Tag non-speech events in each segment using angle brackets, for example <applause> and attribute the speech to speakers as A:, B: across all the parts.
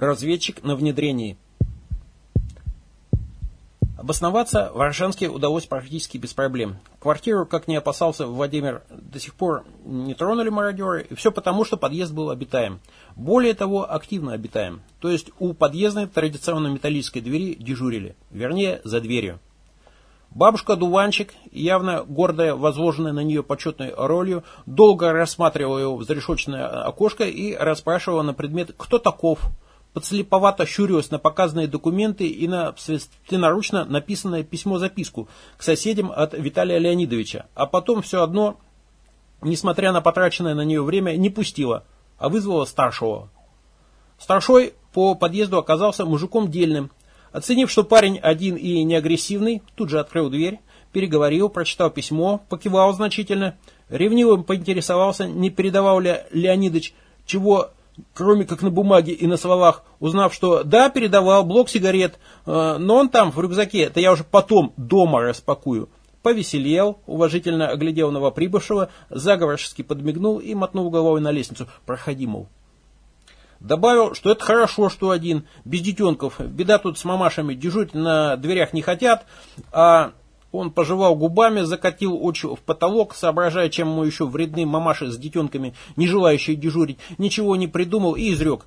A: Разведчик на внедрении. Обосноваться в Аршанске удалось практически без проблем. Квартиру, как не опасался Владимир, до сих пор не тронули мародеры, и все потому, что подъезд был обитаем. Более того, активно обитаем. То есть у подъездной традиционно металлической двери дежурили, вернее, за дверью. Бабушка Дуванчик, явно гордая, возложенная на нее почетной ролью, долго рассматривала его в зарешоченное окошко и расспрашивала на предмет «Кто таков?», подслеповато щурилась на показанные документы и на собственноручно написанное письмо-записку к соседям от Виталия Леонидовича, а потом все одно, несмотря на потраченное на нее время, не пустила, а вызвала старшего. Старшой по подъезду оказался мужиком дельным. Оценив, что парень один и не агрессивный, тут же открыл дверь, переговорил, прочитал письмо, покивал значительно, ревниво поинтересовался, не передавал ли Леонидович, чего кроме как на бумаге и на словах, узнав, что да, передавал блок сигарет, э, но он там в рюкзаке, это я уже потом дома распакую. Повеселел, уважительно оглядел новоприбывшего, заговорчески подмигнул и мотнул головой на лестницу. Проходи, мол. Добавил, что это хорошо, что один, без детенков. Беда тут с мамашами, дежурить на дверях не хотят, а он пожевал губами, закатил очи в потолок, соображая, чем ему еще вредны мамаши с детенками, не желающие дежурить, ничего не придумал и изрек.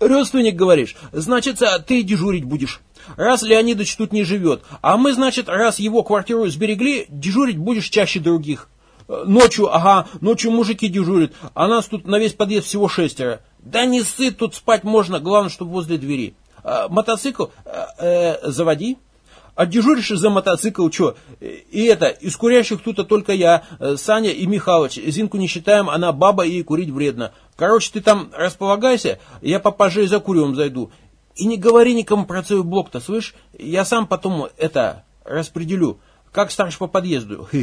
A: «Родственник, говоришь, значит, ты дежурить будешь. Раз Леонидович тут не живет, а мы, значит, раз его квартиру сберегли, дежурить будешь чаще других. Ночью, ага, ночью мужики дежурят, а нас тут на весь подъезд всего шестеро. Да не сыт, тут спать можно, главное, чтобы возле двери. А, мотоцикл э, э, заводи». А дежуришь за мотоцикл, что? И это, из курящих тут только я, э, Саня и Михалыч. Зинку не считаем, она баба и курить вредно. Короче, ты там располагайся, я попозже за куревом зайду. И не говори никому про свой блок-то, слышь? Я сам потом это распределю, как старший по подъезду. <laughs>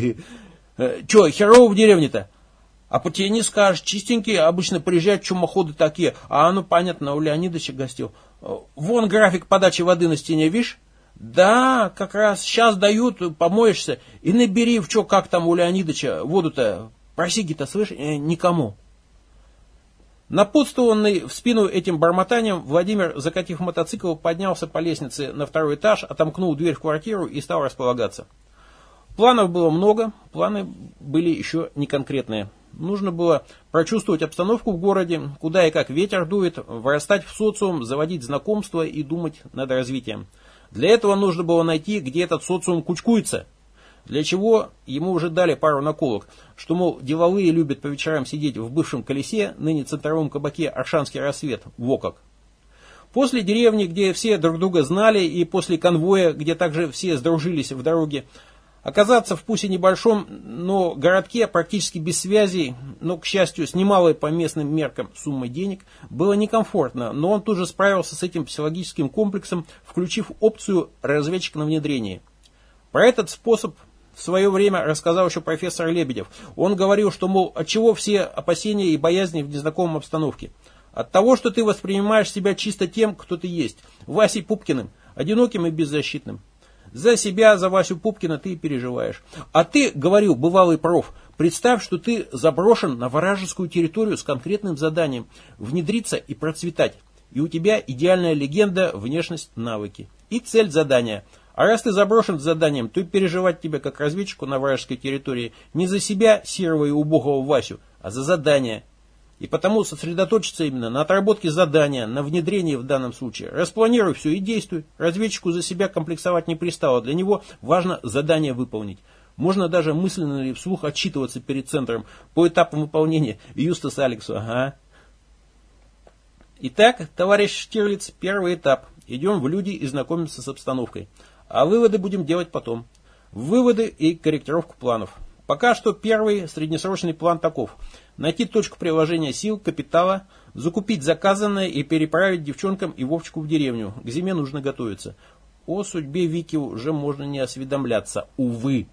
A: Э, че, херово в деревне-то? А по тебе не скажешь, чистенькие, обычно приезжают чумоходы такие, а оно, понятно, у Леонидовича гостил. Э, вон график подачи воды на стене, видишь? Да, как раз сейчас дают, помоешься, и набери в чё, как там у Леонидовича, воду-то, просиги-то, слышь, э, никому. Напутствованный в спину этим бормотанием, Владимир, закатив мотоцикл, поднялся по лестнице на второй этаж, отомкнул дверь в квартиру и стал располагаться. Планов было много, планы были еще не конкретные. Нужно было прочувствовать обстановку в городе, куда и как ветер дует, вырастать в социум, заводить знакомства и думать над развитием. Для этого нужно было найти, где этот социум кучкуется. Для чего ему уже дали пару наколок, что, мол, деловые любят по вечерам сидеть в бывшем колесе, ныне центровом кабаке «Аршанский рассвет», во как. После деревни, где все друг друга знали, и после конвоя, где также все сдружились в дороге, Оказаться в пусть и небольшом, но городке практически без связи, но, к счастью, с немалой по местным меркам суммой денег, было некомфортно, но он тут же справился с этим психологическим комплексом, включив опцию разведчик на внедрении. Про этот способ в свое время рассказал еще профессор Лебедев. Он говорил, что, мол, от чего все опасения и боязни в незнакомом обстановке? От того, что ты воспринимаешь себя чисто тем, кто ты есть, Васей Пупкиным, одиноким и беззащитным. За себя, за Васю Пупкина ты переживаешь. А ты, говорил бывалый проф, представь, что ты заброшен на вражескую территорию с конкретным заданием – внедриться и процветать. И у тебя идеальная легенда, внешность, навыки. И цель задания. А раз ты заброшен с заданием, то переживать тебя как разведчику на вражеской территории не за себя, серого и убогого Васю, а за задание – и потому сосредоточиться именно на отработке задания, на внедрении в данном случае. Распланируй все и действуй. Разведчику за себя комплексовать не пристало. Для него важно задание выполнить. Можно даже мысленно или вслух отчитываться перед центром по этапам выполнения. Юстас Алексу, ага. Итак, товарищ Штирлиц, первый этап. Идем в люди и знакомимся с обстановкой. А выводы будем делать потом. Выводы и корректировку планов. Пока что первый среднесрочный план таков – найти точку приложения сил, капитала, закупить заказанное и переправить девчонкам и Вовчику в деревню. К зиме нужно готовиться. О судьбе Вики уже можно не осведомляться, увы.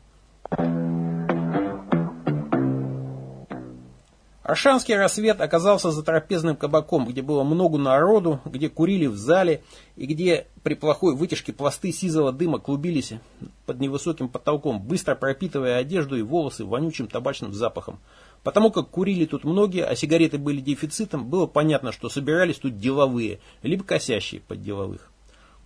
A: Аршанский рассвет оказался за трапезным кабаком, где было много народу, где курили в зале и где при плохой вытяжке пласты сизого дыма клубились под невысоким потолком, быстро пропитывая одежду и волосы вонючим табачным запахом. Потому как курили тут многие, а сигареты были дефицитом, было понятно, что собирались тут деловые, либо косящие под деловых.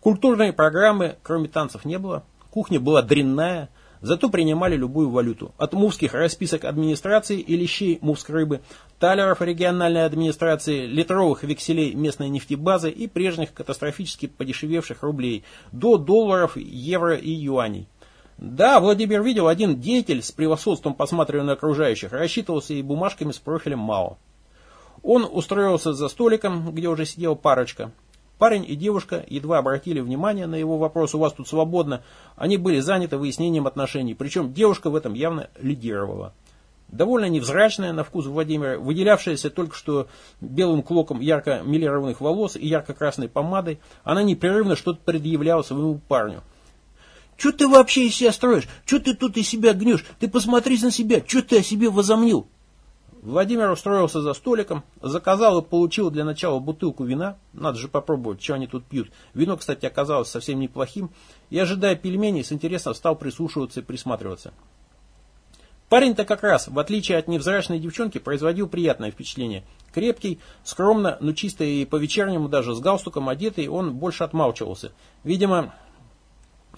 A: Культурной программы, кроме танцев, не было. Кухня была дрянная, зато принимали любую валюту. От мувских расписок администрации и лещей мувск-рыбы, талеров региональной администрации, литровых векселей местной нефтебазы и прежних катастрофически подешевевших рублей до долларов, евро и юаней. Да, Владимир видел, один деятель с превосходством посматривая на окружающих, рассчитывался и бумажками с профилем мало. Он устроился за столиком, где уже сидела парочка. Парень и девушка едва обратили внимание на его вопрос «У вас тут свободно?». Они были заняты выяснением отношений, причем девушка в этом явно лидировала. Довольно невзрачная на вкус Владимира, выделявшаяся только что белым клоком ярко милированных волос и ярко-красной помадой, она непрерывно что-то предъявляла своему парню. Че ты вообще из себя строишь? Че ты тут из себя гнешь? Ты посмотри на себя, че ты о себе возомнил? Владимир устроился за столиком, заказал и получил для начала бутылку вина. Надо же попробовать, что они тут пьют. Вино, кстати, оказалось совсем неплохим. И, ожидая пельменей, с интересом стал прислушиваться и присматриваться. Парень-то как раз, в отличие от невзрачной девчонки, производил приятное впечатление. Крепкий, скромно, но чисто и по-вечернему даже с галстуком одетый, он больше отмалчивался. Видимо,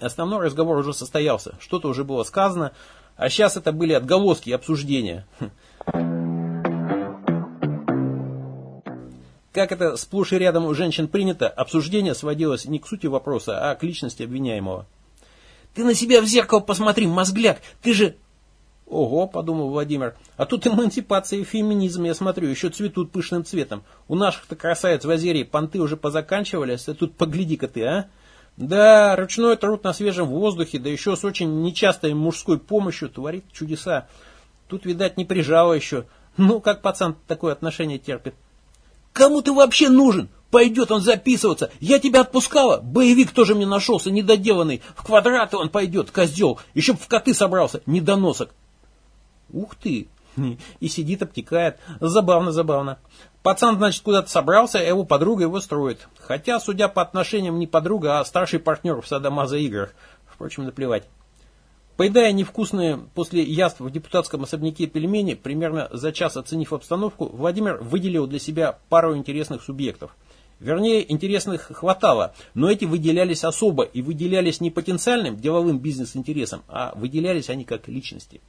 A: Основной разговор уже состоялся, что-то уже было сказано, а сейчас это были отголоски обсуждения. Как это сплошь и рядом у женщин принято, обсуждение сводилось не к сути вопроса, а к личности обвиняемого. «Ты на себя в зеркало посмотри, мозгляк, ты же...» «Ого», — подумал Владимир, — «а тут эмансипация и феминизм, я смотрю, еще цветут пышным цветом. У наших-то красавиц в Азерии понты уже позаканчивались, а тут погляди-ка ты, а!» Да, ручной труд на свежем воздухе, да еще с очень нечастой мужской помощью творит чудеса. Тут, видать, не прижало еще. Ну, как пацан такое отношение терпит? Кому ты вообще нужен? Пойдет он записываться. Я тебя отпускала. Боевик тоже мне нашелся, недоделанный. В квадраты он пойдет, козел. Еще б в коты собрался, недоносок. Ух ты, <laughs> и сидит, обтекает. Забавно, забавно. Пацан, значит, куда-то собрался, а его подруга его строит. Хотя, судя по отношениям, не подруга, а старший партнер в садомаза играх. Впрочем, наплевать. Поедая невкусные после яств в депутатском особняке пельмени, примерно за час оценив обстановку, Владимир выделил для себя пару интересных субъектов. Вернее, интересных хватало, но эти выделялись особо и выделялись не потенциальным деловым бизнес-интересом, а выделялись они как личности.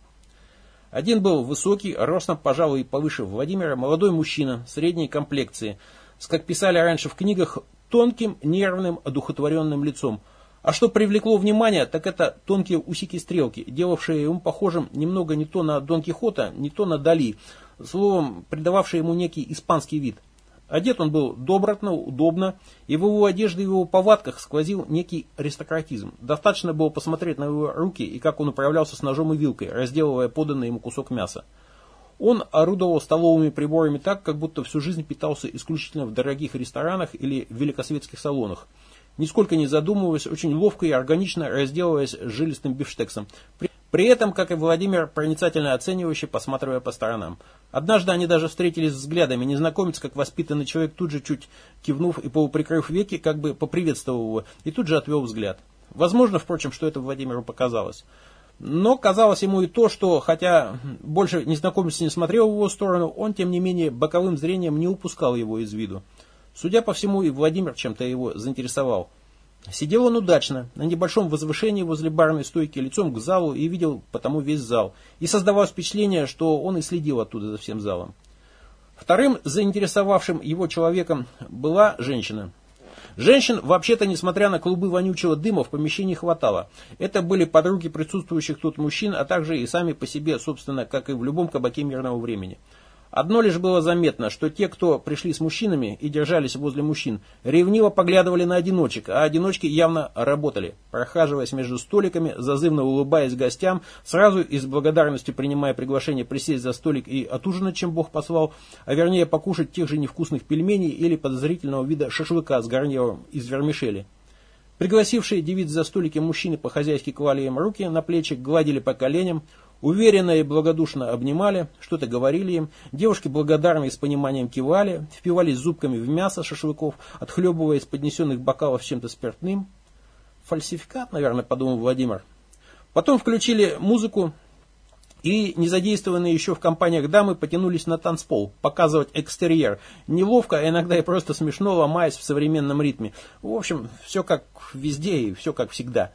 A: Один был высокий, ростом, пожалуй, повыше Владимира, молодой мужчина, средней комплекции, с, как писали раньше в книгах, тонким, нервным, одухотворенным лицом. А что привлекло внимание, так это тонкие усики-стрелки, делавшие ему похожим немного не то на Дон Кихота, не то на Дали, словом, придававшие ему некий испанский вид – Одет он был добротно, удобно, и в его одежде и в его повадках сквозил некий аристократизм. Достаточно было посмотреть на его руки и как он управлялся с ножом и вилкой, разделывая поданный ему кусок мяса. Он орудовал столовыми приборами так, как будто всю жизнь питался исключительно в дорогих ресторанах или великосветских салонах. Нисколько не задумываясь, очень ловко и органично разделываясь жилистым бифштексом. При этом, как и Владимир, проницательно оценивающий, посматривая по сторонам. Однажды они даже встретились взглядами. Незнакомец, как воспитанный человек, тут же чуть кивнув и полуприкрыв веки, как бы поприветствовал его, и тут же отвел взгляд. Возможно, впрочем, что это Владимиру показалось. Но казалось ему и то, что, хотя больше незнакомец не смотрел в его сторону, он, тем не менее, боковым зрением не упускал его из виду. Судя по всему, и Владимир чем-то его заинтересовал. Сидел он удачно, на небольшом возвышении возле барной стойки, лицом к залу и видел потому весь зал. И создавалось впечатление, что он и следил оттуда за всем залом. Вторым заинтересовавшим его человеком была женщина. Женщин, вообще-то, несмотря на клубы вонючего дыма, в помещении хватало. Это были подруги присутствующих тут мужчин, а также и сами по себе, собственно, как и в любом кабаке мирного времени. Одно лишь было заметно, что те, кто пришли с мужчинами и держались возле мужчин, ревниво поглядывали на одиночек, а одиночки явно работали, прохаживаясь между столиками, зазывно улыбаясь гостям, сразу и с благодарностью принимая приглашение присесть за столик и отужинать, чем Бог послал, а вернее покушать тех же невкусных пельменей или подозрительного вида шашлыка с гарниром из вермишели. Пригласившие девиц за столики мужчины по-хозяйски клали им руки на плечи, гладили по коленям, Уверенно и благодушно обнимали, что-то говорили им, девушки благодарно и с пониманием кивали, впивались зубками в мясо шашлыков, отхлебывая из поднесенных бокалов чем-то спиртным. Фальсификат, наверное, подумал Владимир. Потом включили музыку, И незадействованные еще в компаниях дамы потянулись на танцпол, показывать экстерьер. Неловко, а иногда и просто смешно, ломаясь в современном ритме. В общем, все как везде и все как всегда.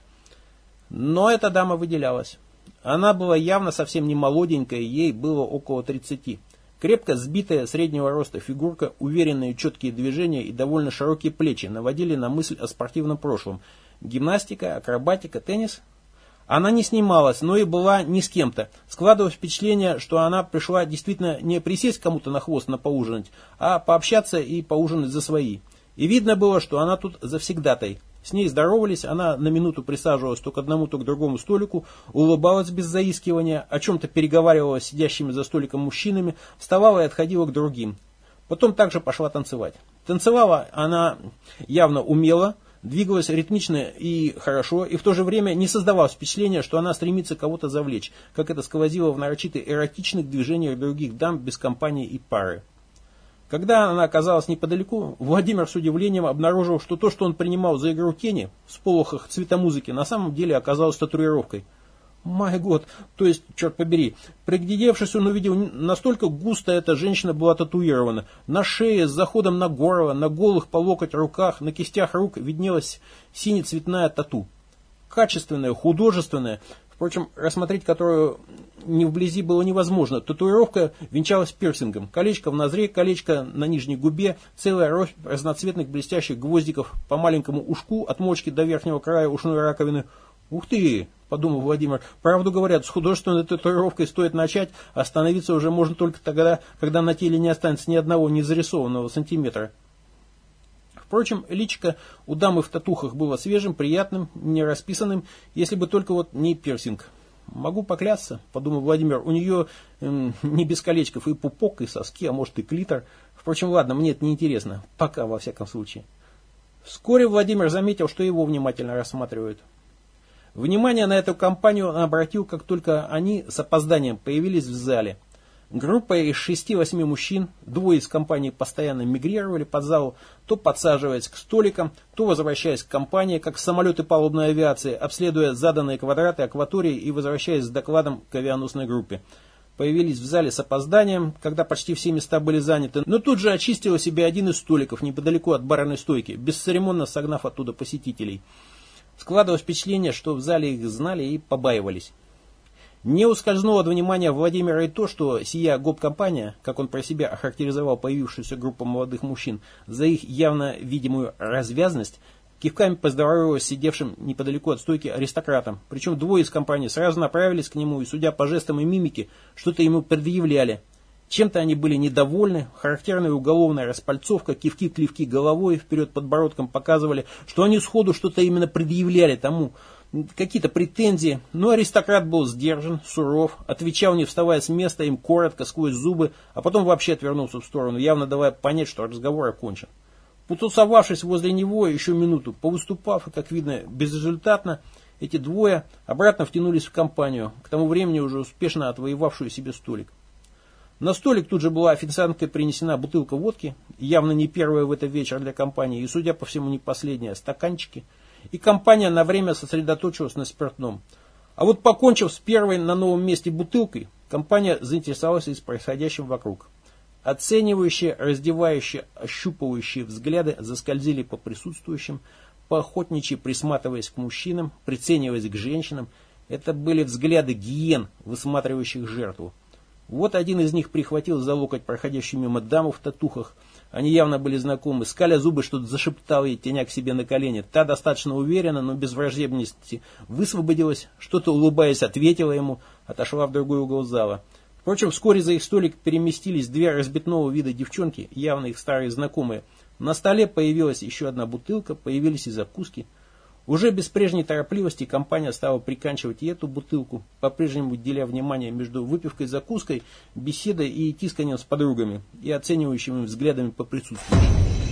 A: Но эта дама выделялась. Она была явно совсем не молоденькая, ей было около 30. Крепко сбитая среднего роста фигурка, уверенные четкие движения и довольно широкие плечи наводили на мысль о спортивном прошлом. Гимнастика, акробатика, теннис – она не снималась, но и была не с кем-то. Складывалось впечатление, что она пришла действительно не присесть кому-то на хвост на поужинать, а пообщаться и поужинать за свои. И видно было, что она тут завсегдатай. С ней здоровались, она на минуту присаживалась то к одному, то к другому столику, улыбалась без заискивания, о чем-то переговаривала с сидящими за столиком мужчинами, вставала и отходила к другим. Потом также пошла танцевать. Танцевала она явно умело, двигалась ритмично и хорошо, и в то же время не создавалось впечатления, что она стремится кого-то завлечь, как это сквозило в нарочито эротичных движениях других дам без компании и пары. Когда она оказалась неподалеку, Владимир с удивлением обнаружил, что то, что он принимал за игру тени в сполохах цветомузыки, на самом деле оказалось татуировкой – Май год, то есть, черт побери, приглядевшись, он увидел, настолько густо эта женщина была татуирована. На шее, с заходом на горло, на голых по локоть руках, на кистях рук виднелась сине-цветная тату. Качественная, художественная, впрочем, рассмотреть которую не вблизи было невозможно. Татуировка венчалась пирсингом. Колечко в нозре, колечко на нижней губе, целая рощь разноцветных блестящих гвоздиков по маленькому ушку от мочки до верхнего края ушной раковины. Ух ты! подумал Владимир. Правду говорят, с художественной татуировкой стоит начать, остановиться уже можно только тогда, когда на теле не останется ни одного незарисованного сантиметра. Впрочем, личико у дамы в татухах было свежим, приятным, не расписанным, если бы только вот не пирсинг. Могу поклясться, подумал Владимир, у нее эм, не без колечков и пупок, и соски, а может и клитор. Впрочем, ладно, мне это не интересно, пока во всяком случае. Вскоре Владимир заметил, что его внимательно рассматривают. Внимание на эту компанию он обратил, как только они с опозданием появились в зале. Группа из шести-восьми мужчин, двое из компании постоянно мигрировали под зал, то подсаживаясь к столикам, то возвращаясь к компании, как самолеты палубной авиации, обследуя заданные квадраты акватории и возвращаясь с докладом к авианосной группе. Появились в зале с опозданием, когда почти все места были заняты, но тут же очистил себе один из столиков неподалеку от барной стойки, бесцеремонно согнав оттуда посетителей. Складывалось впечатление, что в зале их знали и побаивались. Не ускользнуло от внимания Владимира и то, что сия гоп-компания, как он про себя охарактеризовал появившуюся группу молодых мужчин, за их явно видимую развязность, кивками поздоровалась сидевшим неподалеку от стойки аристократом. Причем двое из компании сразу направились к нему и, судя по жестам и мимике, что-то ему предъявляли, чем-то они были недовольны, характерная уголовная распальцовка, кивки-клевки головой, вперед подбородком показывали, что они сходу что-то именно предъявляли тому, какие-то претензии, но аристократ был сдержан, суров, отвечал не вставая с места им коротко, сквозь зубы, а потом вообще отвернулся в сторону, явно давая понять, что разговор окончен. Потусовавшись возле него еще минуту, повыступав, как видно, безрезультатно, эти двое обратно втянулись в компанию, к тому времени уже успешно отвоевавшую себе столик. На столик тут же была официанткой принесена бутылка водки, явно не первая в этот вечер для компании, и, судя по всему, не последняя, стаканчики. И компания на время сосредоточилась на спиртном. А вот покончив с первой на новом месте бутылкой, компания заинтересовалась из происходящего вокруг. Оценивающие, раздевающие, ощупывающие взгляды заскользили по присутствующим, поохотничьи присматриваясь к мужчинам, прицениваясь к женщинам. Это были взгляды гиен, высматривающих жертву. Вот один из них прихватил за локоть проходящую мимо даму в татухах. Они явно были знакомы. Скаля зубы, что-то зашептал ей, теня к себе на колени. Та достаточно уверенно, но без враждебности высвободилась, что-то улыбаясь ответила ему, отошла в другой угол зала. Впрочем, вскоре за их столик переместились две разбитного вида девчонки, явно их старые знакомые. На столе появилась еще одна бутылка, появились и закуски. Уже без прежней торопливости компания стала приканчивать и эту бутылку, по-прежнему деля внимание между выпивкой, закуской, беседой и тисканием с подругами и оценивающими взглядами по присутствующим.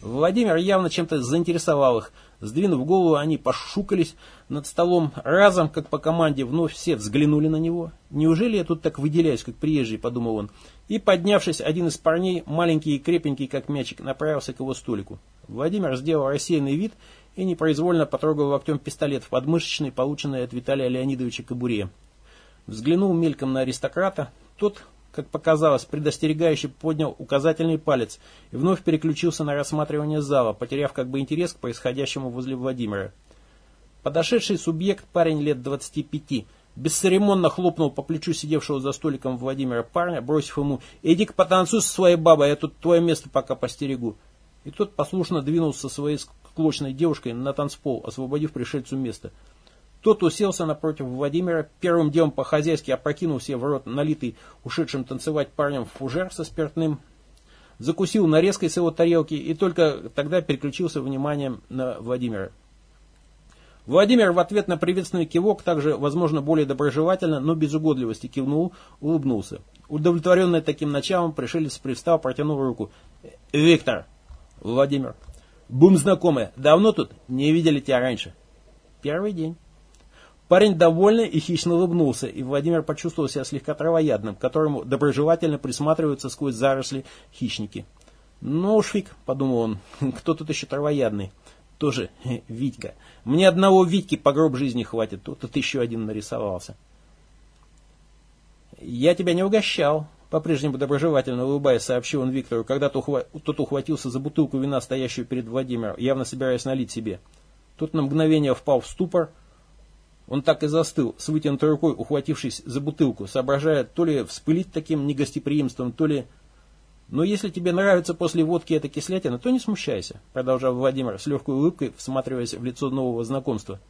A: Владимир явно чем-то заинтересовал их. Сдвинув голову, они пошукались над столом. Разом, как по команде, вновь все взглянули на него. «Неужели я тут так выделяюсь, как приезжий?» – подумал он. И, поднявшись, один из парней, маленький и крепенький, как мячик, направился к его столику. Владимир сделал рассеянный вид и непроизвольно потрогал локтем пистолет в подмышечной, полученной от Виталия Леонидовича кобуре. взглянул мельком на аристократа. Тот, как показалось, предостерегающе поднял указательный палец и вновь переключился на рассматривание зала, потеряв как бы интерес к происходящему возле Владимира. Подошедший субъект, парень лет 25, бесцеремонно хлопнул по плечу сидевшего за столиком Владимира парня, бросив ему «Иди-ка потанцуй со своей бабой, я тут твое место пока постерегу». И тот послушно двинулся со своей склочной девушкой на танцпол, освободив пришельцу место. Тот уселся напротив Владимира, первым делом по-хозяйски опрокинул себе в рот налитый ушедшим танцевать парнем фужер со спиртным, закусил нарезкой с его тарелки и только тогда переключился вниманием на Владимира. Владимир в ответ на приветственный кивок, также, возможно, более доброжелательно, но без угодливости кивнул, улыбнулся. Удовлетворенный таким началом, пришелец пристал, протянул руку. «Виктор!» «Владимир!» «Бум знакомые! Давно тут? Не видели тебя раньше?» «Первый день». Парень довольно и хищно улыбнулся, и Владимир почувствовал себя слегка травоядным, к которому доброжелательно присматриваются сквозь заросли хищники. «Ну уж фиг», — подумал он, — «кто тут еще травоядный?» Тоже <laughs> Витька. Мне одного Витьки по гроб жизни хватит, тут, тут еще один нарисовался. Я тебя не угощал, по-прежнему доброжелательно улыбаясь, сообщил он Виктору, когда тот ухватился за бутылку вина, стоящую перед Владимиром, явно собираясь налить себе. Тот на мгновение впал в ступор. Он так и застыл, с вытянутой рукой, ухватившись за бутылку, соображая то ли вспылить таким негостеприимством, то ли но если тебе нравится после водки эта кислятина, то не смущайся, продолжал Владимир с легкой улыбкой, всматриваясь в лицо нового знакомства.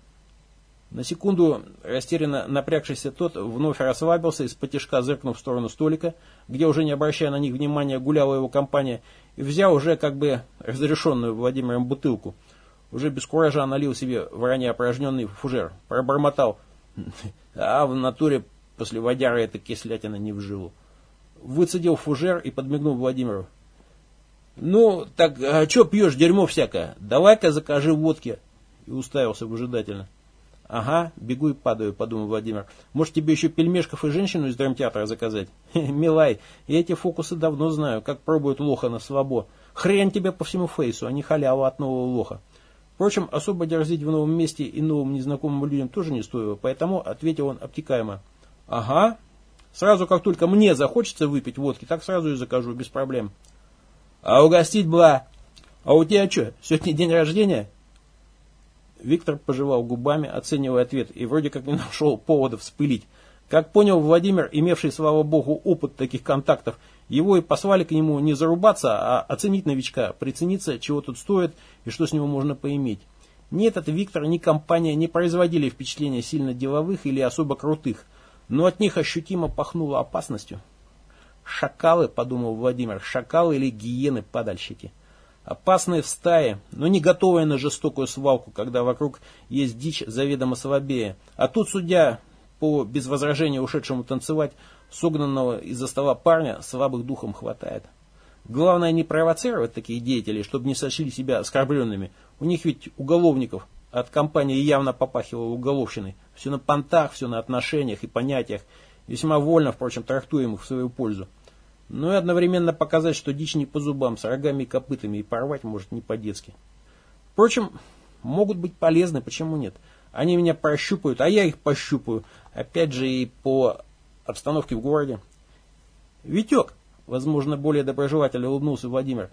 A: На секунду растерянно напрягшийся тот вновь расслабился и с потяжка зыркнув в сторону столика, где уже не обращая на них внимания гуляла его компания, и взял уже как бы разрешенную Владимиром бутылку. Уже без куража налил себе в ранее опорожненный фужер, пробормотал, а в натуре после водяры эта кислятина не вжилу выцедил фужер и подмигнул Владимиру. «Ну, так а что пьешь дерьмо всякое? Давай-ка закажи водки». И уставился выжидательно. «Ага, бегу и падаю», — подумал Владимир. «Может, тебе еще пельмешков и женщину из драмтеатра заказать?» «Милай, я эти фокусы давно знаю, как пробуют лоха на слабо. Хрен тебе по всему фейсу, а не халява от нового лоха». Впрочем, особо дерзить в новом месте и новым незнакомым людям тоже не стоило, поэтому ответил он обтекаемо. «Ага, Сразу, как только мне захочется выпить водки, так сразу и закажу, без проблем. А угостить была... А у тебя что, сегодня день рождения? Виктор пожевал губами, оценивая ответ, и вроде как не нашел повода вспылить. Как понял Владимир, имевший, слава богу, опыт таких контактов, его и послали к нему не зарубаться, а оценить новичка, прицениться, чего тут стоит и что с него можно поиметь. Ни этот Виктор, ни компания не производили впечатления сильно деловых или особо крутых – но от них ощутимо пахнуло опасностью. Шакалы, подумал Владимир, шакалы или гиены-падальщики. Опасные в стае, но не готовые на жестокую свалку, когда вокруг есть дичь заведомо слабее. А тут, судя по без возражения ушедшему танцевать, согнанного из-за стола парня слабых духом хватает. Главное не провоцировать таких деятелей, чтобы не сочли себя оскорбленными. У них ведь уголовников от компании явно попахивало уголовщиной. Все на понтах, все на отношениях и понятиях, весьма вольно, впрочем, трактуемых в свою пользу. Но и одновременно показать, что дичь не по зубам, с рогами и копытами, и порвать может не по-детски. Впрочем, могут быть полезны, почему нет? Они меня прощупают, а я их пощупаю. Опять же и по обстановке в городе. Витек, возможно, более доброжелательно улыбнулся Владимир.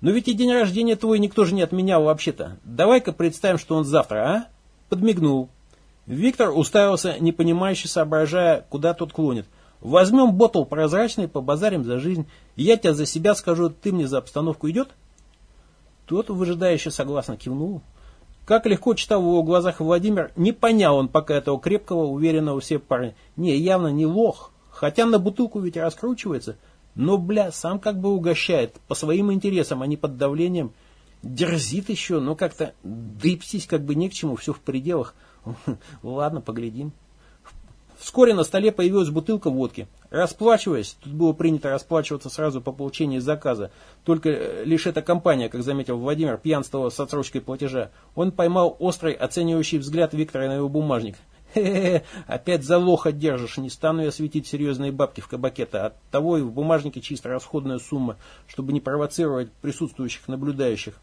A: Но ведь и день рождения твой никто же не отменял вообще-то. Давай-ка представим, что он завтра, а? Подмигнул. Виктор уставился, непонимающе соображая, куда тот клонит. Возьмем ботл прозрачный, побазарим за жизнь. Я тебя за себя скажу, ты мне за обстановку идет? Тот выжидающе согласно кивнул. Как легко читал в глазах Владимир, не понял он пока этого крепкого, уверенного все парня. Не, явно не лох. Хотя на бутылку ведь раскручивается. Но, бля, сам как бы угощает. По своим интересам, а не под давлением. Дерзит еще, но как-то дыпсись как бы не к чему, все в пределах. <laughs> Ладно, поглядим. Вскоре на столе появилась бутылка водки. Расплачиваясь, тут было принято расплачиваться сразу по получении заказа. Только э, лишь эта компания, как заметил Владимир, пьянствовала с отсрочкой платежа. Он поймал острый, оценивающий взгляд Виктора на его бумажник. Хе-хе, опять за лоха держишь, не стану я светить серьезные бабки в кабакета. От того и в бумажнике чисто расходная сумма, чтобы не провоцировать присутствующих наблюдающих.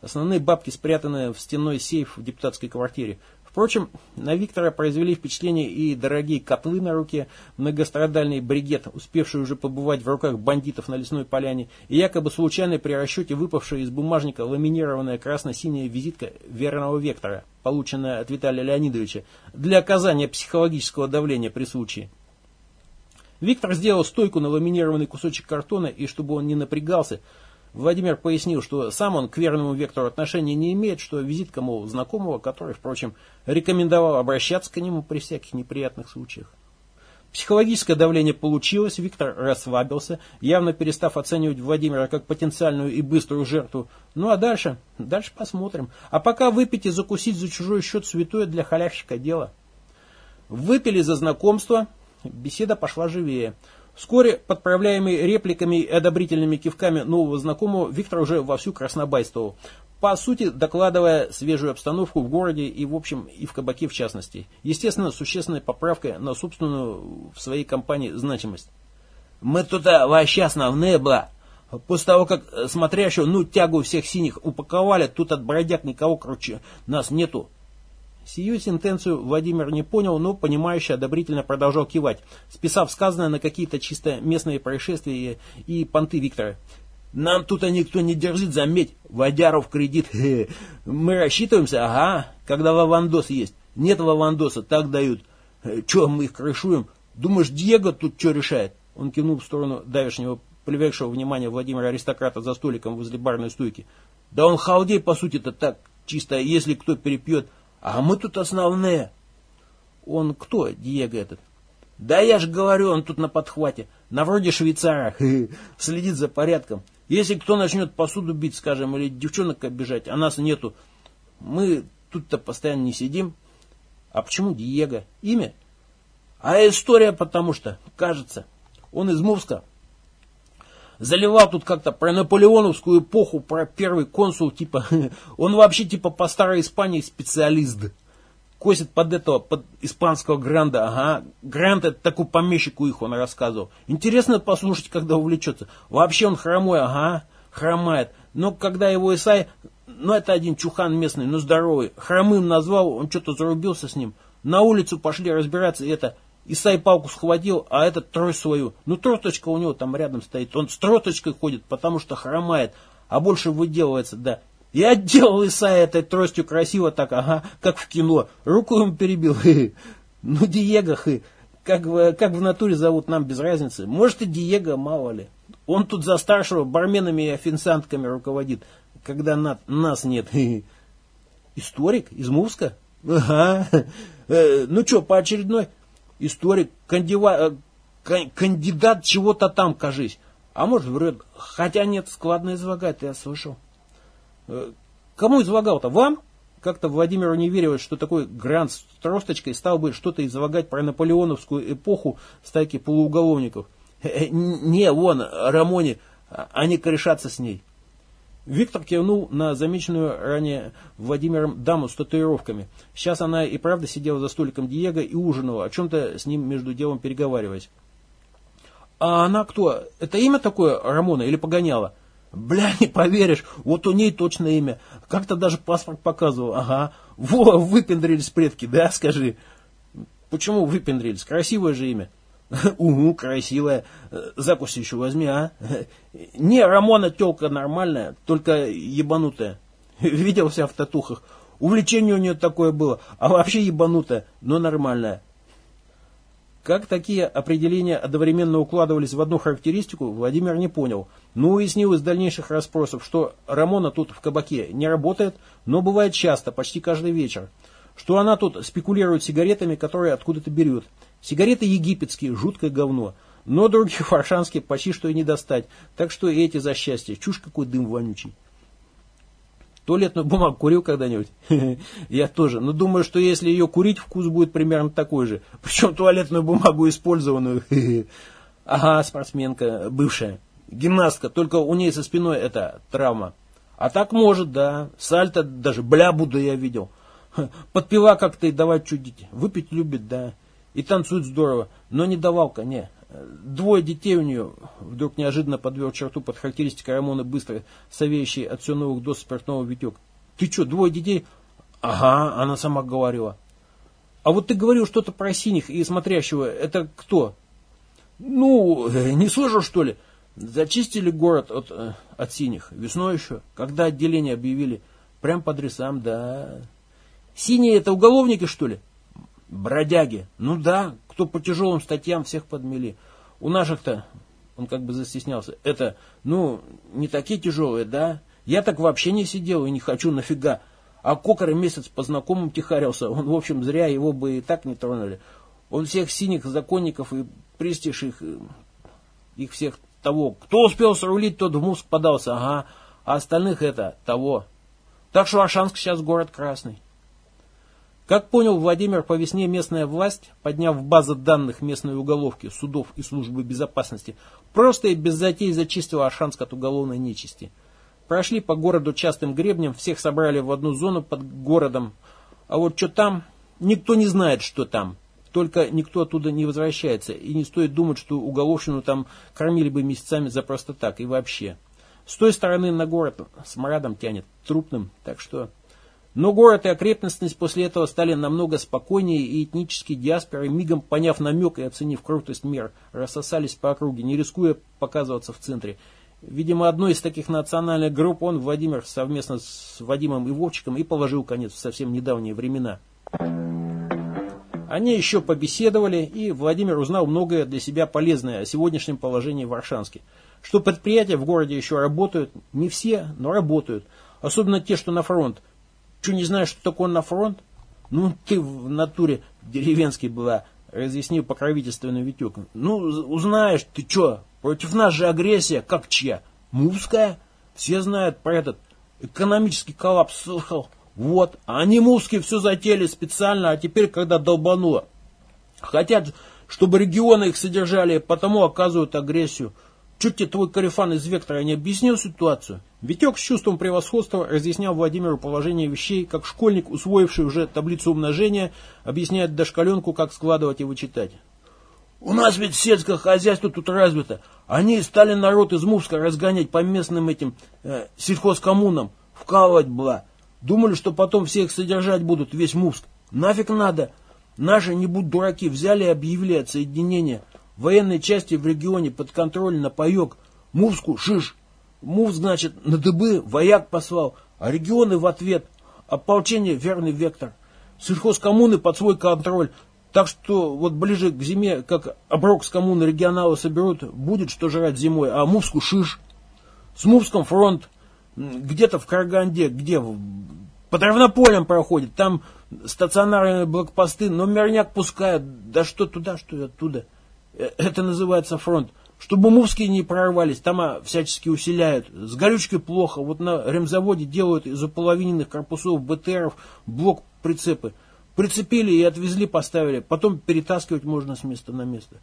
A: Основные бабки спрятаны в стенной сейф в депутатской квартире. Впрочем, на Виктора произвели впечатление и дорогие котлы на руке, многострадальный бригет, успевший уже побывать в руках бандитов на лесной поляне, и якобы случайно при расчете выпавшая из бумажника ламинированная красно-синяя визитка верного Вектора, полученная от Виталия Леонидовича, для оказания психологического давления при случае. Виктор сделал стойку на ламинированный кусочек картона, и чтобы он не напрягался, Владимир пояснил, что сам он к верному вектору отношения не имеет, что визитка, мол, знакомого, который, впрочем, рекомендовал обращаться к нему при всяких неприятных случаях. Психологическое давление получилось, Виктор расслабился, явно перестав оценивать Владимира как потенциальную и быструю жертву. Ну а дальше? Дальше посмотрим. А пока выпить и закусить за чужой счет святое для халявщика дело. Выпили за знакомство, беседа пошла живее. Вскоре, подправляемый репликами и одобрительными кивками нового знакомого, Виктор уже вовсю краснобайствовал. По сути, докладывая свежую обстановку в городе и, в общем, и в кабаке в частности. Естественно, существенная поправка на собственную в своей компании значимость. «Мы тут а, вообще основные, бла. После того, как э, смотрящего, ну, тягу всех синих упаковали, тут от бродяг никого, короче, нас нету. Сию сентенцию Владимир не понял, но понимающе одобрительно продолжал кивать, списав сказанное на какие-то чисто местные происшествия и понты Виктора. «Нам тут никто не держит, заметь, водяру в кредит. Мы рассчитываемся, ага, когда лавандос есть. Нет лавандоса, так дают. Че, мы их крышуем? Думаешь, Диего тут что решает?» Он кивнул в сторону давешнего привлекшего внимание Владимира аристократа за столиком возле барной стойки. «Да он халдей, по сути-то, так, чисто, если кто перепьет, а мы тут основные. Он кто, Диего этот? Да я же говорю, он тут на подхвате. На вроде швейцара. Следит за порядком. Если кто начнет посуду бить, скажем, или девчонок обижать, а нас нету, мы тут-то постоянно не сидим. А почему Диего? Имя? А история потому что, кажется, он из Мувска. Заливал тут как-то про наполеоновскую эпоху, про первый консул, типа, <laughs> он вообще типа по старой Испании специалист. Косит под этого, под испанского гранда, ага. Грант это такой помещику их он рассказывал. Интересно послушать, когда увлечется. Вообще он хромой, ага, хромает. Но когда его Исай, ну это один чухан местный, но здоровый, хромым назвал, он что-то зарубился с ним. На улицу пошли разбираться, и это, Исай палку схватил, а этот трость свою. Ну, тросточка у него там рядом стоит. Он с тросточкой ходит, потому что хромает, а больше выделывается, да. И отделал Исай этой тростью красиво так, ага, как в кино. Руку ему перебил. <laughs> Ну, Диего, как, как в натуре зовут, нам без разницы. Может, и Диего, мало ли. Он тут за старшего барменами и официантками руководит, когда на, нас нет. <laughs> Историк из Мувска? Ага. Э, ну что, по очередной? Историк, кандива, э, кандидат чего-то там, кажись. А может врет. Хотя нет, складно излагает, я слышал. Э, кому излагал-то? Вам? Как-то Владимиру не верилось, что такой грант с тросточкой стал бы что-то излагать про наполеоновскую эпоху стайки полууголовников. Э, не, вон, Рамоне, а, они корешатся с ней. Виктор кивнул на замеченную ранее Владимиром даму с татуировками. Сейчас она и правда сидела за столиком Диего и ужинала, о чем-то с ним между делом переговариваясь. «А она кто? Это имя такое Рамона или погоняла?» «Бля, <laughs> не поверишь, вот у ней точное имя. Как-то даже паспорт показывал. Ага. Во, выпендрились предки, да, скажи?» «Почему выпендрились? Красивое же имя». <laughs> Угу, красивая. Закуси еще возьми, а? <laughs> Не, Рамона телка нормальная, только ебанутая. <laughs> Видел себя в татухах. Увлечение у нее такое было, а вообще ебанутая, но нормальная. Как такие определения одновременно укладывались в одну характеристику, Владимир не понял. Но уяснил из дальнейших расспросов, что Рамона тут в кабаке не работает, но бывает часто, почти каждый вечер. Что она тут спекулирует сигаретами, которые откуда-то берет. Сигареты египетские, жуткое говно. Но других варшанских почти что и не достать. Так что и эти за счастье. Чушь какой дым вонючий. Туалетную бумагу курил когда-нибудь? <laughs> Я тоже. Но думаю, что если ее курить, вкус будет примерно такой же. Причем туалетную бумагу использованную. <laughs> Ага, спортсменка, бывшая. Гимнастка, только у ней со спиной это травма. А так может, да. Сальто даже бля буду я видел. <laughs> Подпила как-то и давай чудить. Выпить любит, да. И танцует здорово, но не давалка, не. Двое детей у нее, вдруг неожиданно подвел черту под характеристикой Рамона быстро, совеющей от все новых до спиртного Витек. Ты что, двое детей? Ага, она сама говорила. А вот ты говорил что-то про синих и смотрящего. Это кто? Ну, <laughs> не слышал, что ли? Зачистили город от, э, от синих. Весной еще, когда отделение объявили. Прям по адресам, да. Синие это уголовники, что ли? Бродяги. Ну да, кто по тяжелым статьям всех подмели. У наших-то, он как бы застеснялся, это, ну, не такие тяжелые, да? Я так вообще не сидел и не хочу нафига. А Кокар месяц по знакомым тихарился. Он, в общем, зря его бы и так не тронули. Он всех синих законников и престиж их, их всех того. Кто успел срулить, тот в муск подался, ага. А остальных это, того. Так что Аршанск сейчас город красный. Как понял Владимир, по весне местная власть, подняв базы данных местной уголовки, судов и службы безопасности, просто и без затей зачистила Аршанск от уголовной нечисти. Прошли по городу частым гребнем, всех собрали в одну зону под городом. А вот что там, никто не знает, что там. Только никто оттуда не возвращается. И не стоит думать, что уголовщину там кормили бы месяцами за просто так. И вообще. С той стороны на город смрадом тянет, трупным. Так что но город и окрепностность после этого стали намного спокойнее, и этнические диаспоры, мигом поняв намек и оценив крутость мер, рассосались по округе, не рискуя показываться в центре. Видимо, одной из таких национальных групп он, Владимир, совместно с Вадимом и Вовчиком и положил конец в совсем недавние времена. Они еще побеседовали, и Владимир узнал многое для себя полезное о сегодняшнем положении в Аршанске. Что предприятия в городе еще работают, не все, но работают. Особенно те, что на фронт, что, не знаешь, что такое на фронт? Ну, ты в натуре деревенский была, разъяснил покровительственный Витек. Ну, узнаешь, ты что, против нас же агрессия, как чья? Мувская? Все знают про этот экономический коллапс, слышал? Вот, а они мувские все затеяли специально, а теперь, когда долбануло, хотят, чтобы регионы их содержали, потому оказывают агрессию. Чуть тебе твой корефан из Вектора не объяснил ситуацию? Витек с чувством превосходства разъяснял Владимиру положение вещей, как школьник, усвоивший уже таблицу умножения, объясняет дошкаленку, как складывать и вычитать. «У нас ведь сельское хозяйство тут развито. Они стали народ из Мувска разгонять по местным этим э, сельхозкоммунам, вкалывать бла. Думали, что потом все их содержать будут, весь Мувск. Нафиг надо. Наши, не будут дураки, взяли и объявили отсоединение. Военной части в регионе под контроль на паек. Мувску шиш. Мув, значит, на дыбы вояк послал, а регионы в ответ. Ополчение верный вектор. Сельхозкоммуны под свой контроль. Так что вот ближе к зиме, как оброк с коммуны регионалы соберут, будет что жрать зимой, а Мувску шиш. С Мувском фронт где-то в Караганде, где под равнополем проходит, там стационарные блокпосты, но мирняк пускают, да что туда, что оттуда. Э, это называется фронт. Чтобы мувские не прорвались, там а, всячески усиляют. С горючкой плохо. Вот на ремзаводе делают из ополовиненных корпусов БТРов блок прицепы. Прицепили и отвезли, поставили. Потом перетаскивать можно с места на место.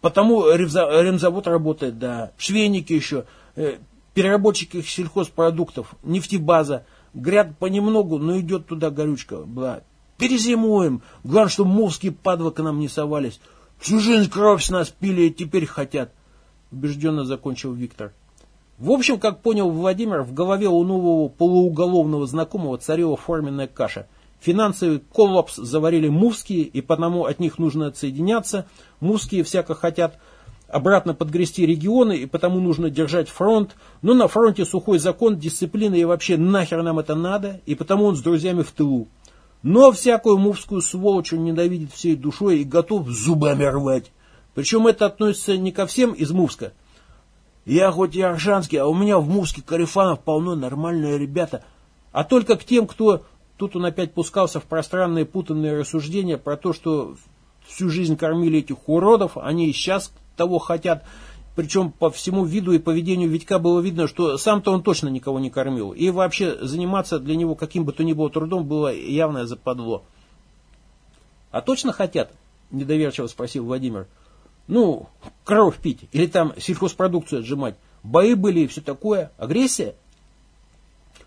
A: Потому ремзавод работает, да. Швейники еще, э, переработчики сельхозпродуктов, нефтебаза. Гряд понемногу, но идет туда горючка. Бла. Перезимуем. Главное, чтобы мувские падлы к нам не совались. Всю жизнь кровь с нас пили и теперь хотят. Убежденно закончил Виктор. В общем, как понял Владимир, в голове у нового полууголовного знакомого царила форменная каша. Финансовый коллапс заварили мувские, и потому от них нужно отсоединяться. Мувские всяко хотят обратно подгрести регионы, и потому нужно держать фронт. Но на фронте сухой закон, дисциплина и вообще нахер нам это надо, и потому он с друзьями в тылу. Но всякую мувскую сволочь он ненавидит всей душой и готов зубами рвать. Причем это относится не ко всем из Мувска. Я хоть и аршанский, а у меня в Мувске карифанов полно, нормальные ребята. А только к тем, кто... Тут он опять пускался в пространные путанные рассуждения про то, что всю жизнь кормили этих уродов, они и сейчас того хотят. Причем по всему виду и поведению Витька было видно, что сам-то он точно никого не кормил. И вообще заниматься для него каким бы то ни было трудом было явное западло. «А точно хотят?» – недоверчиво спросил Владимир. «Ну, кровь пить или там сельхозпродукцию отжимать. Бои были и все такое. Агрессия?»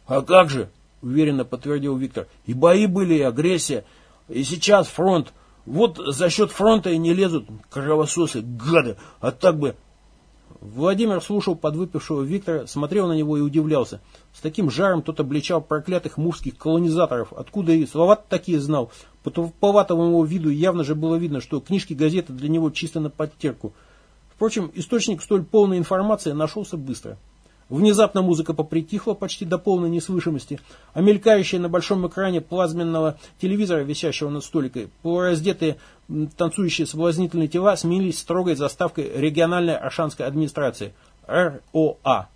A: «А как же?» – уверенно подтвердил Виктор. «И бои были, и агрессия. И сейчас фронт. Вот за счет фронта и не лезут кровососы, гады. А так бы Владимир слушал подвыпившего Виктора, смотрел на него и удивлялся. С таким жаром тот обличал проклятых мужских колонизаторов. Откуда и слова такие знал? По туповатому его виду явно же было видно, что книжки газеты для него чисто на подтерку. Впрочем, источник столь полной информации нашелся быстро. Внезапно музыка попритихла почти до полной неслышимости, а мелькающие на большом экране плазменного телевизора, висящего над столикой, полураздетые танцующие соблазнительные тела сменились строгой заставкой региональной ашанской администрации РОА.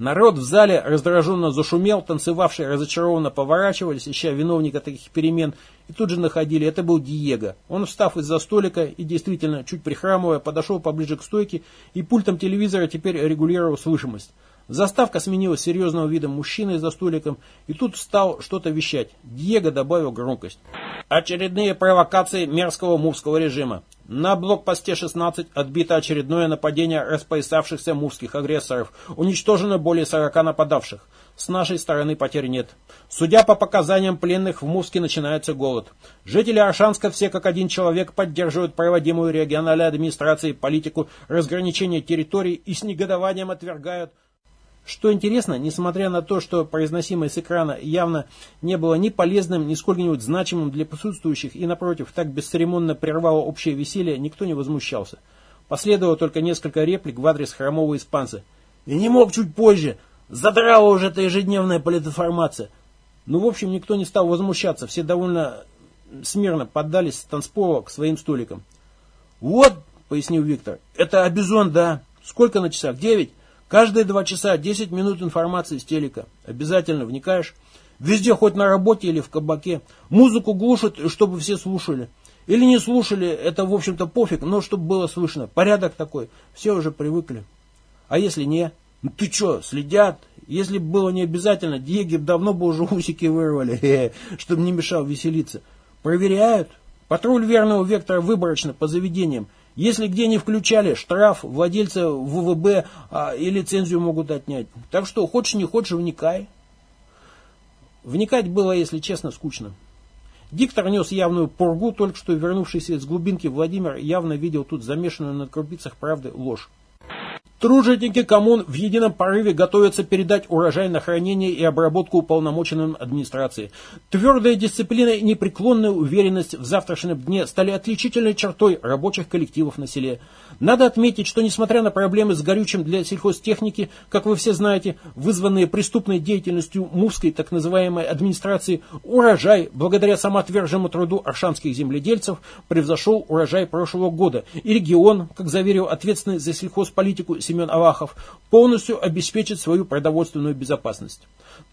A: Народ в зале раздраженно зашумел, танцевавшие разочарованно поворачивались, ища виновника таких перемен, и тут же находили, это был Диего. Он, встав из-за столика и действительно, чуть прихрамывая, подошел поближе к стойке и пультом телевизора теперь регулировал слышимость. Заставка сменилась серьезного вида мужчиной за столиком, и тут стал что-то вещать. Диего добавил громкость. Очередные провокации мерзкого мувского режима. На блокпосте 16 отбито очередное нападение распоясавшихся мувских агрессоров. Уничтожено более 40 нападавших. С нашей стороны потерь нет. Судя по показаниям пленных, в Мувске начинается голод. Жители Аршанска все как один человек поддерживают проводимую региональной администрацией политику разграничения территорий и с негодованием отвергают что интересно, несмотря на то, что произносимое с экрана явно не было ни полезным, ни сколько-нибудь значимым для присутствующих, и напротив, так бесцеремонно прервало общее веселье, никто не возмущался. Последовало только несколько реплик в адрес хромого испанца. «И не мог чуть позже! Задрала уже эта ежедневная политинформация!» Ну, в общем, никто не стал возмущаться, все довольно смирно поддались с танцпола к своим столикам. «Вот», — пояснил Виктор, — «это Абизон, да. Сколько на часах? Девять?» Каждые два часа 10 минут информации с телека. Обязательно вникаешь. Везде, хоть на работе или в кабаке. Музыку глушат, чтобы все слушали. Или не слушали, это, в общем-то, пофиг, но чтобы было слышно. Порядок такой. Все уже привыкли. А если не? Ну ты что, следят? Если бы было не обязательно, Диеги давно бы уже <laughs> усики вырвали, <laughs> чтобы не мешал веселиться. Проверяют. Патруль верного вектора выборочно по заведениям. Если где не включали, штраф владельца ВВБ а, и лицензию могут отнять. Так что хочешь не хочешь, вникай. Вникать было, если честно, скучно. Диктор нес явную пургу, только что вернувшийся из глубинки Владимир явно видел тут замешанную на крупицах правды ложь. Труженики коммун в едином порыве готовятся передать урожай на хранение и обработку уполномоченным администрации. Твердая дисциплина и непреклонная уверенность в завтрашнем дне стали отличительной чертой рабочих коллективов на селе. Надо отметить, что несмотря на проблемы с горючим для сельхозтехники, как вы все знаете, вызванные преступной деятельностью мувской так называемой администрации, урожай, благодаря самоотверженному труду аршанских земледельцев, превзошел урожай прошлого года. И регион, как заверил ответственный за сельхозполитику Семен Авахов, полностью обеспечит свою продовольственную безопасность.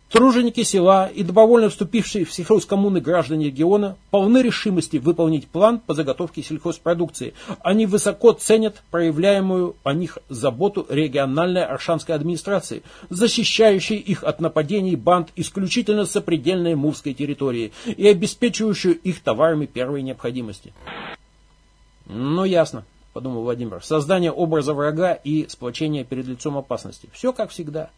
A: Труженики села и добровольно вступившие в сельхозкоммуны граждане региона полны решимости выполнить план по заготовке сельхозпродукции. Они высоко ценят проявляемую о них заботу региональной аршанской администрации, защищающей их от нападений банд исключительно с сопредельной мувской территории и обеспечивающую их товарами первой необходимости. Ну, ясно подумал Владимир. Создание образа врага и сплочение перед лицом опасности. Все как всегда.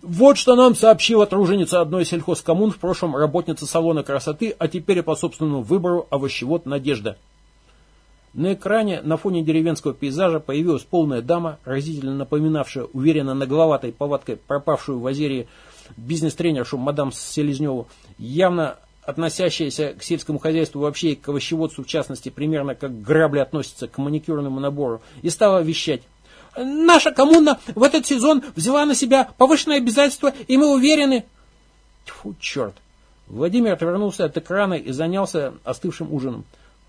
A: Вот что нам сообщила труженица одной сельхозкоммун, в прошлом работница салона красоты, а теперь по собственному выбору овощевод Надежда. На экране на фоне деревенского пейзажа появилась полная дама, разительно напоминавшая уверенно нагловатой повадкой пропавшую в Азерии бизнес-тренершу мадам Селезневу, явно относящаяся к сельскому хозяйству вообще и к овощеводству в частности, примерно как грабли относятся к маникюрному набору, и стала вещать. Наша коммуна в этот сезон взяла на себя повышенное обязательство, и мы уверены... Тьфу, черт. Владимир отвернулся от экрана и занялся остывшим ужином.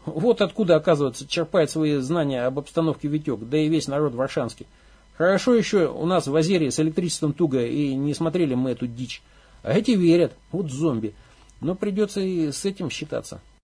A: Вот откуда, оказывается, черпает свои знания об обстановке Витек, да и весь народ варшанский. Хорошо еще у нас в Азерии с электричеством туго, и не смотрели мы эту дичь. А эти верят, вот зомби. Но придется и с этим считаться.